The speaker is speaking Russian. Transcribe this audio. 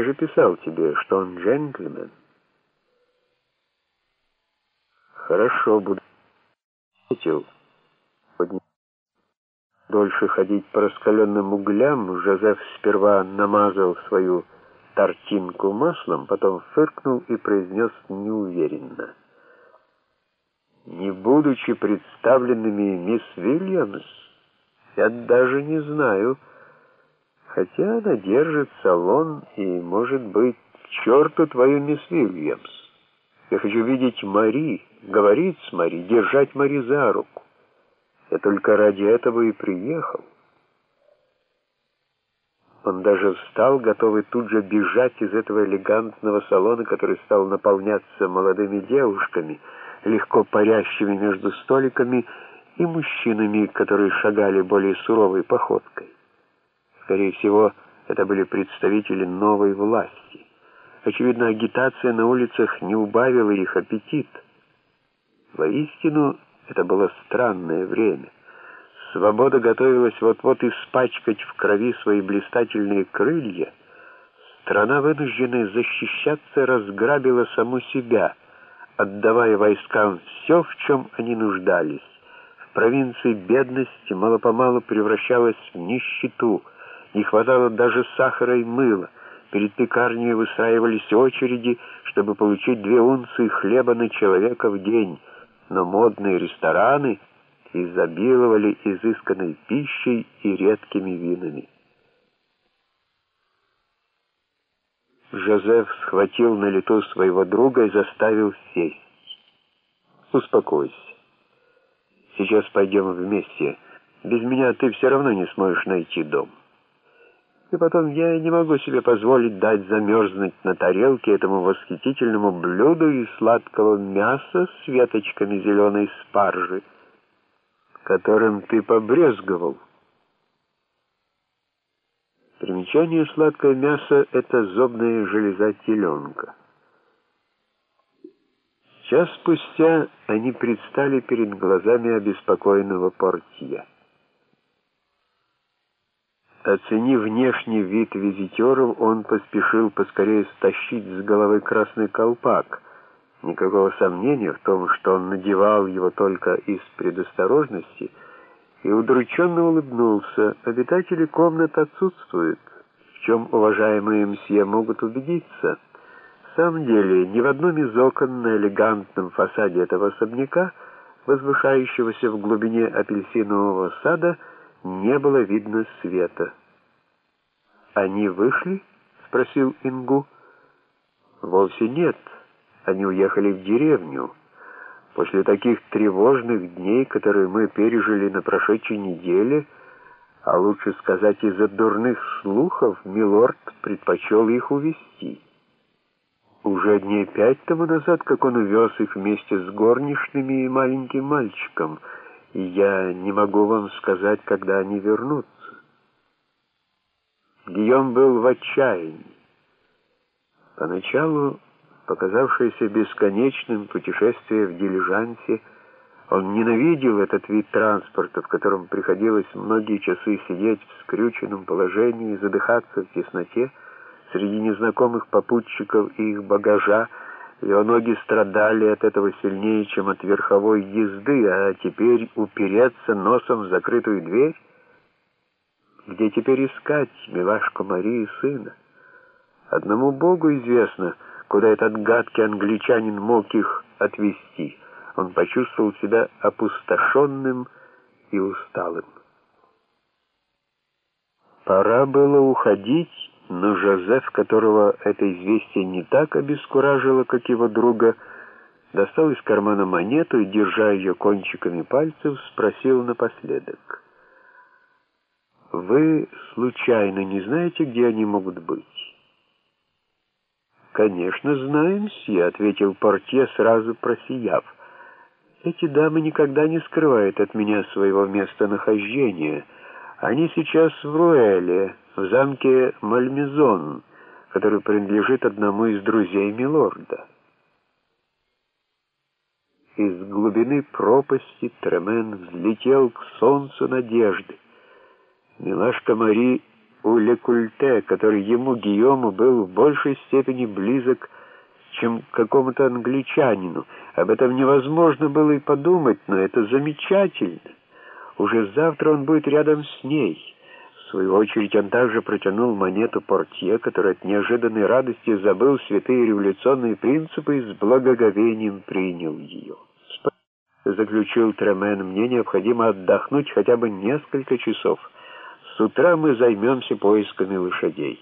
Я же писал тебе, что он джентльмен. Хорошо, буду ответил. Дольше ходить по раскаленным углям, Жозеф сперва намазал свою тортинку маслом, потом фыркнул и произнес неуверенно. Не будучи представленными мисс Вильямс, я даже не знаю, хотя она держит салон и, может быть, черту твою мисс Вильямс. Я хочу видеть Мари, говорить с Мари, держать Мари за руку. Я только ради этого и приехал. Он даже встал, готовый тут же бежать из этого элегантного салона, который стал наполняться молодыми девушками, легко парящими между столиками, и мужчинами, которые шагали более суровой походкой. Скорее всего, это были представители новой власти. Очевидно, агитация на улицах не убавила их аппетит. Воистину, это было странное время. Свобода готовилась вот-вот испачкать в крови свои блистательные крылья. Страна, вынужденная защищаться, разграбила саму себя, отдавая войскам все, в чем они нуждались. В провинции бедность мало-помалу превращалась в нищету, не хватало даже сахара и мыла. Перед пекарней выстраивались очереди, чтобы получить две унции хлеба на человека в день, но модные рестораны — изобиловали изысканной пищей и редкими винами. Жозеф схватил на лету своего друга и заставил сесть. «Успокойся. Сейчас пойдем вместе. Без меня ты все равно не сможешь найти дом. И потом я не могу себе позволить дать замерзнуть на тарелке этому восхитительному блюду из сладкого мяса с веточками зеленой спаржи которым ты побрезговал. Примечание сладкое мясо — это зобная железа теленка. Час спустя они предстали перед глазами обеспокоенного портье. Оценив внешний вид визитеров, он поспешил поскорее стащить с головы красный колпак — Никакого сомнения в том, что он надевал его только из предосторожности, и удрученно улыбнулся. Обитатели комнат отсутствуют, в чем уважаемые мсье могут убедиться. В самом деле, ни в одном из окон на элегантном фасаде этого особняка, возвышающегося в глубине апельсинового сада, не было видно света. «Они вышли?» — спросил Ингу. «Вовсе нет». Они уехали в деревню. После таких тревожных дней, которые мы пережили на прошедшей неделе, а лучше сказать из-за дурных слухов, милорд предпочел их увести. Уже дней пять тому назад, как он увез их вместе с горничными и маленьким мальчиком, и я не могу вам сказать, когда они вернутся. Гийом был в отчаянии. Поначалу показавшееся бесконечным путешествие в дилижансе, он ненавидел этот вид транспорта, в котором приходилось многие часы сидеть в скрюченном положении, задыхаться в тесноте среди незнакомых попутчиков и их багажа. Его ноги страдали от этого сильнее, чем от верховой езды, а теперь упереться носом в закрытую дверь? Где теперь искать милашку Марии сына? Одному Богу известно — куда этот гадкий англичанин мог их отвезти. Он почувствовал себя опустошенным и усталым. Пора было уходить, но Жозеф, которого это известие не так обескуражило, как его друга, достал из кармана монету и, держа ее кончиками пальцев, спросил напоследок. «Вы случайно не знаете, где они могут быть?» «Конечно, знаем, Си», — ответил портье, сразу просияв. «Эти дамы никогда не скрывают от меня своего местонахождения. Они сейчас в Руэле, в замке Мальмезон, который принадлежит одному из друзей Милорда». Из глубины пропасти Тремен взлетел к солнцу надежды. Милашка Мари у Лекульте, который ему, Гийому, был в большей степени близок, чем какому-то англичанину. Об этом невозможно было и подумать, но это замечательно. Уже завтра он будет рядом с ней. В свою очередь он также протянул монету портье, который от неожиданной радости забыл святые революционные принципы и с благоговением принял ее. Заключил Тремен, мне необходимо отдохнуть хотя бы несколько часов. С утра мы займемся поисками лошадей.